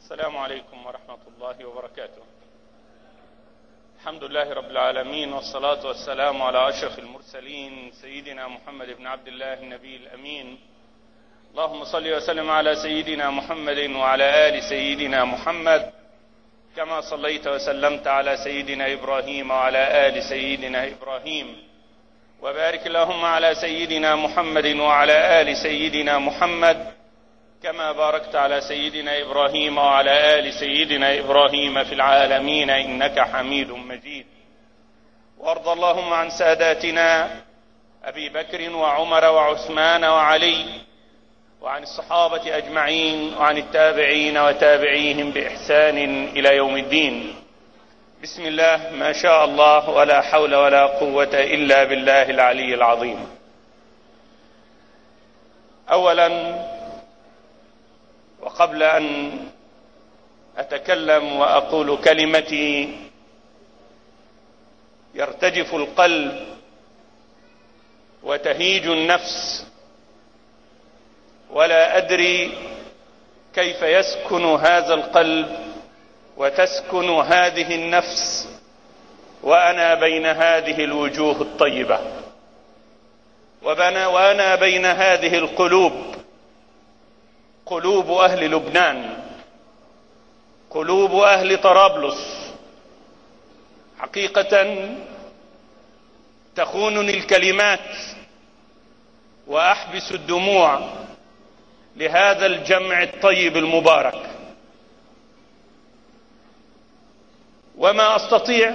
السلام عليكم ورحمة الله وبركاته. الحمد لله رب العالمين والصلاة والسلام على أشرف المرسلين سيدنا محمد بن عبد الله النبي الأمين. اللهم صل وسلم على سيدنا محمد وعلى آل سيدنا محمد كما صليت وسلمت على سيدنا إبراهيم وعلى آل سيدنا إبراهيم. وبارك اللهم على سيدنا محمد وعلى آل سيدنا محمد كما باركت على سيدنا إبراهيم وعلى آل سيدنا إبراهيم في العالمين إنك حميد مجيد. وارض اللهم عن ساداتنا أبي بكر وعمر وعثمان وعلي وعن الصحابة أجمعين وعن التابعين وتابعيهم بإحسان إلى يوم الدين. بسم الله ما شاء الله ولا حول ولا قوة إلا بالله العلي العظيم. أولا وقبل أن أتكلم وأقول كلمتي يرتجف القلب وتهيج النفس ولا أدري كيف يسكن هذا القلب وتسكن هذه النفس وأنا بين هذه الوجوه الطيبة. وأنا بين هذه القلوب. قلوب أهل لبنان قلوب أهل طرابلس. حقيقة تخونني الكلمات وأحبس الدموع لهذا الجمع الطيب المبارك. وما أستطيع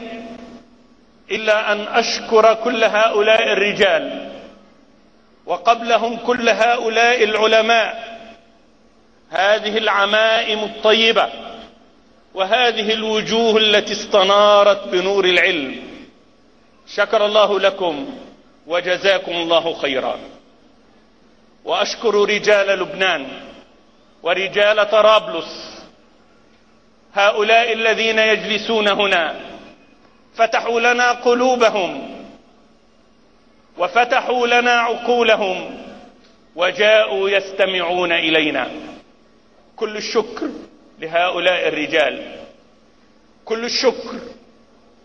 إلا أن أشكر كل هؤلاء الرجال وقبلهم كل هؤلاء العلماء هذه العمائم الطيبة وهذه الوجوه التي استنارت بنور العلم. شكر الله لكم وجزاكم الله خيرا. وأشكر رجال لبنان ورجال طرابلس هؤلاء الذين يجلسون هنا فتحوا لنا قلوبهم وفتحوا لنا عقولهم وجاءوا يستمعون إلينا. كل الشكر لهؤلاء الرجال. كل الشكر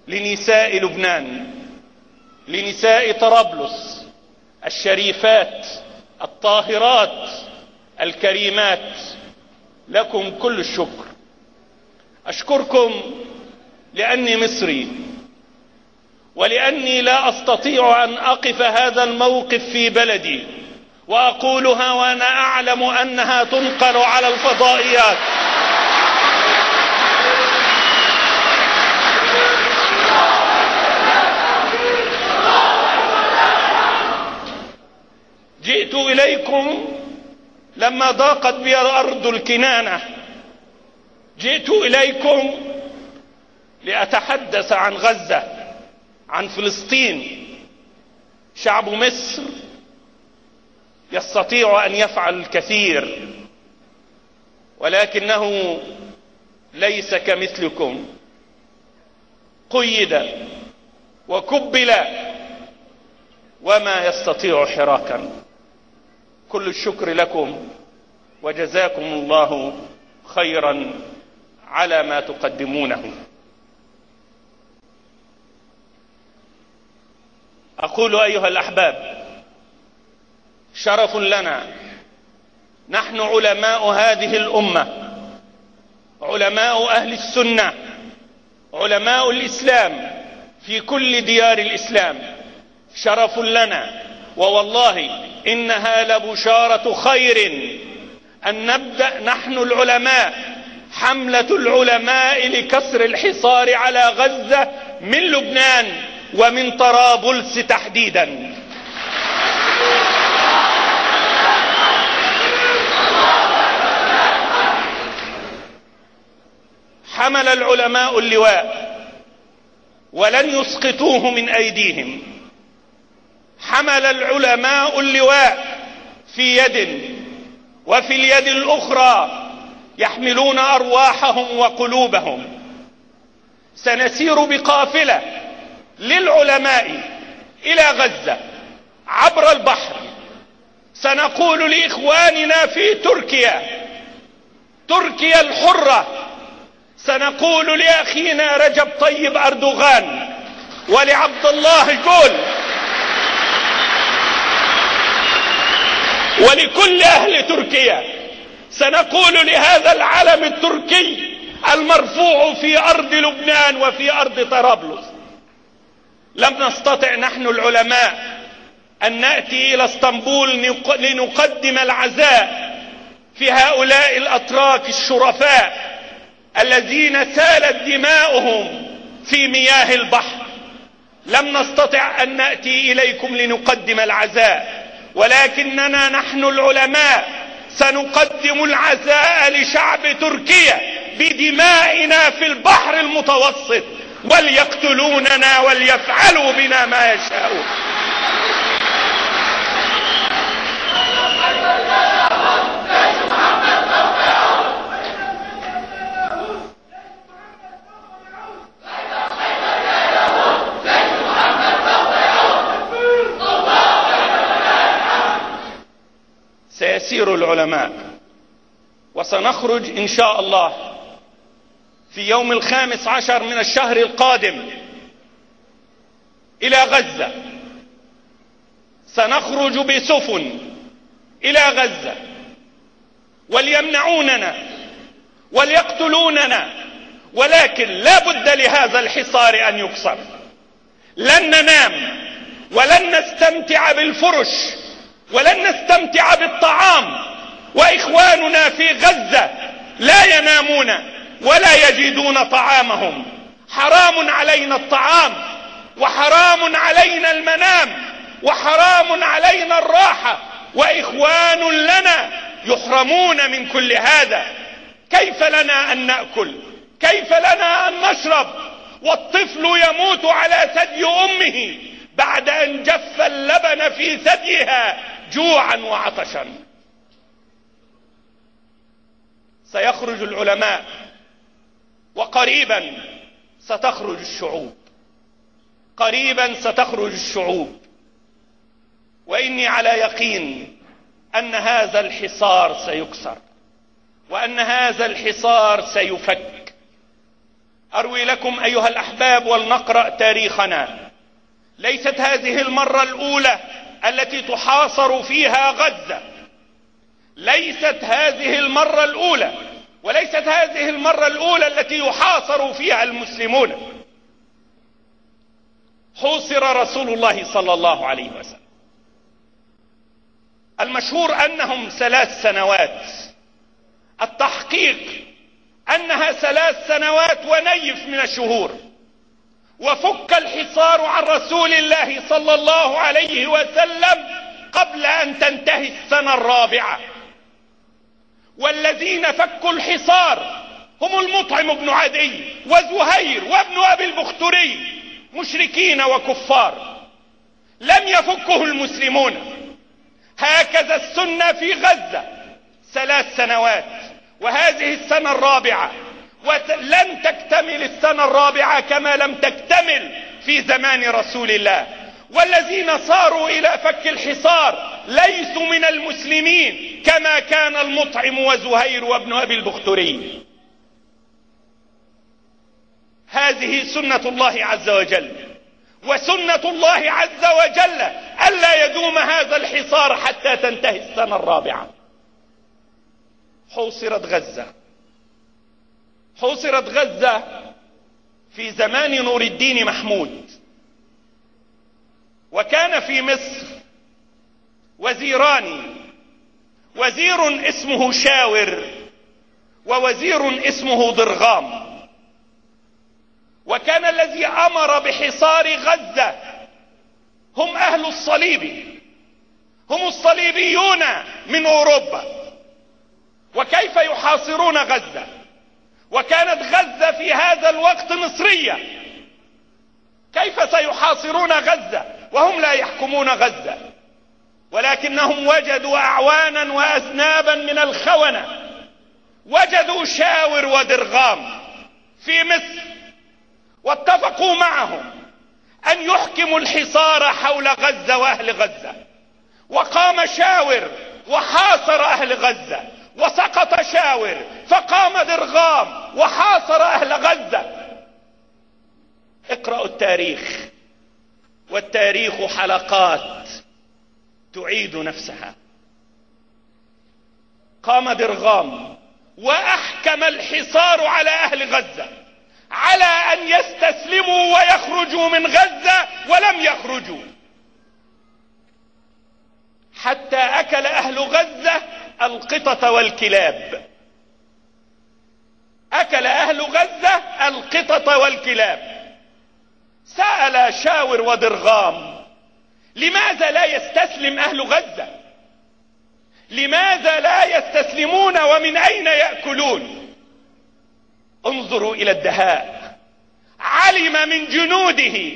لنساء لبنان لنساء طرابلس الشريفات الطاهرات الكريمات. لكم كل الشكر. أشكركم لأني مصري ولأني لا أستطيع أن أقف هذا الموقف في بلدي. وأقولها وأنا أعلم أنها تنقل على الفضائيات. جئت إليكم لما ضاقت بي أرض الكنانة. جئت إليكم لأتحدث عن غزة عن فلسطين. شعب مصر يستطيع أن يفعل الكثير ولكنه ليس كمثلكم. قيد وكبل وما يستطيع حراكا. كل الشكر لكم وجزاكم الله خيرا على ما تقدمونه. أقول أيها الأحباب شرف لنا. نحن علماء هذه الأمة. علماء أهل السنة. علماء الإسلام في كل ديار الإسلام. شرف لنا. ووالله إنها لبشارة خير. أن نبدأ نحن العلماء حملة العلماء لكسر الحصار على غزة من لبنان ومن طرابلس تحديدا. حمل العلماء اللواء ولن يسقطوه من أيديهم. حمل العلماء اللواء في يد وفي اليد الأخرى يحملون أرواحهم وقلوبهم. سنسير بقافلة للعلماء إلى غزة عبر البحر. سنقول لإخواننا في تركيا تركيا الحرة سنقول لأخينا رجب طيب أردوغان ولعبد الله جول ولكل أهل تركيا سنقول لهذا العلم التركي المرفوع في أرض لبنان وفي أرض طرابلس. لم نستطع نحن العلماء أن نأتي إلى اسطنبول لنقدم العزاء في هؤلاء الأتراك الشرفاء الذين سالت دماؤهم في مياه البحر. لم نستطع أن نأتي إليكم لنقدم العزاء ولكننا نحن العلماء سنقدم العزاء لشعب تركيا بدمائنا في البحر المتوسط وليقتلوننا وليفعلوا بنا ما يشاءون. سيسير العلماء. وسنخرج إن شاء الله في يوم الخامس عشر من الشهر القادم إلى غزة. سنخرج بسفن إلى غزة. وليمنعوننا وليقتلوننا ولكن لا بد لهذا الحصار أن يكسر. لن ننام ولن نستمتع بالفرش ولن نستمتع بالطعام. وإخواننا في غزة لا ينامون ولا يجدون طعامهم. حرام علينا الطعام وحرام علينا المنام وحرام علينا الراحة. وإخوان لنا يحرمون من كل هذا. كيف لنا أن نأكل؟ كيف لنا أن نشرب؟ والطفل يموت على ثدي أمه بعد أن جف اللبن في ثديها. جوعا وعطشا. سيخرج العلماء وقريبا ستخرج الشعوب. قريبا ستخرج الشعوب. وإني على يقين أن هذا الحصار سيكسر وأن هذا الحصار سيفك. أروي لكم أيها الأحباب ولنقرأ تاريخنا. ليست هذه المرة الأولى التي تحاصر فيها غزة. ليست هذه المرة الأولى وليست هذه المرة الأولى التي يحاصر فيها المسلمون. حوصر رسول الله صلى الله عليه وسلم. المشهور أنهم ثلاث سنوات. التحقيق أنها ثلاث سنوات ونيف من الشهور. وفك الحصار عن رسول الله صلى الله عليه وسلم قبل أن تنتهي السنة الرابعة. والذين فكوا الحصار هم المطعم بن عدي وزهير وابن أبي البختري مشركين وكفار. لم يفكه المسلمون. هكذا السنة في غزة ثلاث سنوات وهذه السنة الرابعة. ولن تكتمل السنة الرابعة كما لم تكتمل في زمان رسول الله. والذين صاروا إلى فك الحصار ليسوا من المسلمين كما كان المطعم وزهير وابن أبي البختري هذه سنة الله عز وجل. وسنة الله عز وجل الا يدوم هذا الحصار حتى تنتهي السنة الرابعة. حوصرت غزة. حوصرت غزة في زمان نور الدين محمود. وكان في مصر وزيران وزير اسمه شاور ووزير اسمه ضرغام وكان الذي أمر بحصار غزة هم أهل الصليب هم الصليبيون من أوروبا. وكيف يحاصرون غزة؟ وكانت غزة في هذا الوقت مصرية. كيف سيحاصرون غزة؟ وهم لا يحكمون غزة. ولكنهم وجدوا أعوانا وأذنابا من الخونة. وجدوا شاور ودرغام في مصر. واتفقوا معهم أن يحكموا الحصار حول غزة وأهل غزة. وقام شاور وحاصر أهل غزة. وسقط شاور فقام درغام وحاصر أهل غزة. اقرأوا التاريخ والتاريخ حلقات تعيد نفسها. قام درغام وأحكم الحصار على أهل غزة على أن يستسلموا ويخرجوا من غزة ولم يخرجوا. حتى أكل أهل غزة القطط والكلاب. أكل أهل غزة القطط والكلاب. سأل شاور ودرغام لماذا لا يستسلم أهل غزة؟ لماذا لا يستسلمون ومن أين يأكلون؟ انظروا إلى الدهاء. علم من جنوده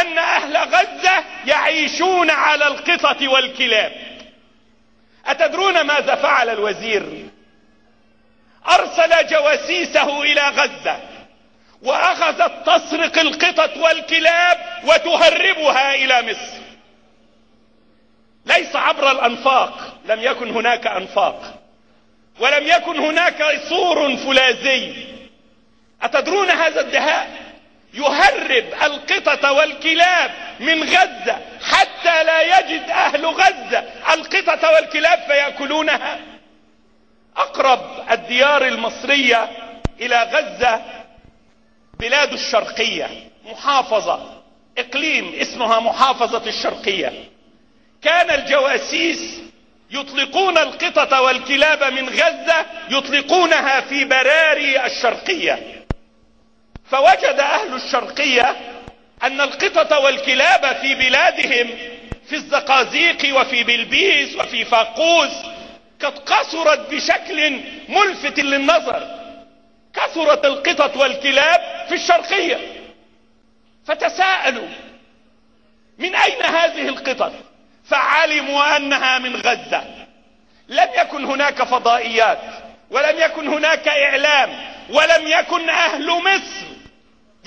أن أهل غزة يعيشون على القطط والكلاب. أتدرون ماذا فعل الوزير؟ أرسل جواسيسه إلى غزة واخذت تسرق القطط والكلاب وتهربها إلى مصر. ليس عبر الأنفاق لم يكن هناك أنفاق. ولم يكن هناك سور فولاذي أتدرون هذا الدهاء؟ يهرب القطط والكلاب من غزة حتى لا يجد أهل غزة. القطط والكلاب فيأكلونها. أقرب الديار المصرية إلى غزة بلاد الشرقية محافظة إقليم اسمها محافظة الشرقية. كان الجواسيس يطلقون القطط والكلاب من غزة يطلقونها في براري الشرقية. فوجد أهل الشرقية أن القطط والكلاب في بلادهم في الزقازيق وفي بلبيس وفي فاقوس قد قصرت بشكل ملفت للنظر. كثرت القطط والكلاب في الشرقية. فتساءلوا من أين هذه القطط؟ فعلموا أنها من غزة. لم يكن هناك فضائيات ولم يكن هناك إعلام ولم يكن أهل مصر.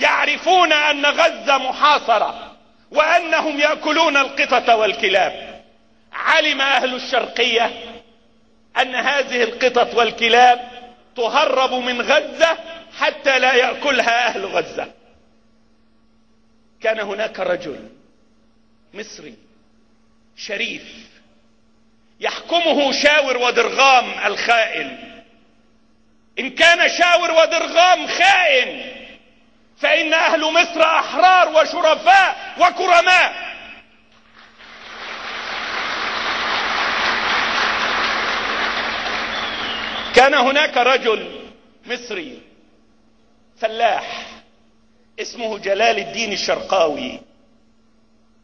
يعرفون أن غزة محاصرة وأنهم يأكلون القطط والكلاب. علم أهل الشرقية أن هذه القطط والكلاب تهرب من غزة حتى لا يأكلها أهل غزة. كان هناك رجل مصري شريف يحكمه شاور ودرغام الخائن. إن كان شاور ودرغام خائن فإن أهل مصر أحرار وشرفاء وكرماء. كان هناك رجل مصري فلاح اسمه جلال الدين الشرقاوي.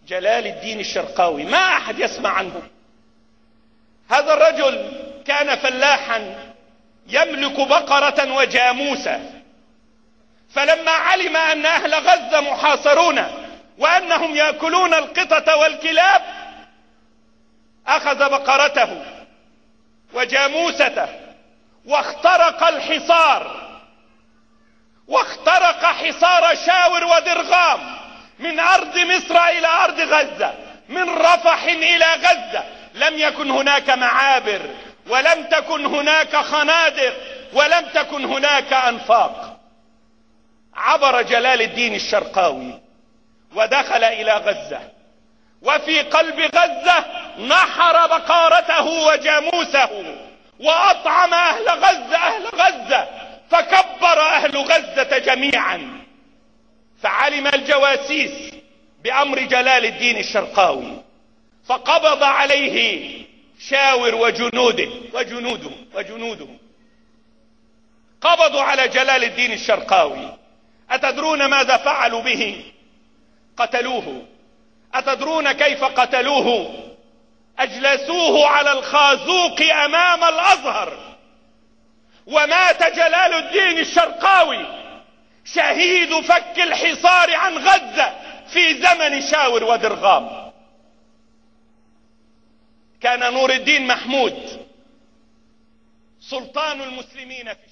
جلال الدين الشرقاوي ما أحد يسمع عنه. هذا الرجل كان فلاحا يملك بقرة وجاموسة. فلما علم أن أهل غزة محاصرون وأنهم يأكلون القطط والكلاب أخذ بقرته وجاموسته واخترق الحصار واخترق حصار شاور ودرغام من أرض مصر إلى أرض غزة من رفح إلى غزة. لم يكن هناك معابر ولم تكن هناك خنادق ولم تكن هناك أنفاق. عبر جلال الدين الشرقاوي ودخل إلى غزة. وفي قلب غزة نحر بقارته وجاموسه وأطعم أهل غزة أهل غزة فكبر أهل غزة جميعا. فعلم الجواسيس بأمر جلال الدين الشرقاوي فقبض عليه شاور وجنوده وجنوده وجنوده. قبضوا على جلال الدين الشرقاوي. أتدرون ماذا فعلوا به؟ قتلوه. أتدرون كيف قتلوه؟ أجلسوه على الخازوق أمام الأزهر. ومات جلال الدين الشرقاوي شهيد فك الحصار عن غزة في زمن شاور ودرغام. كان نور الدين محمود سلطان المسلمين في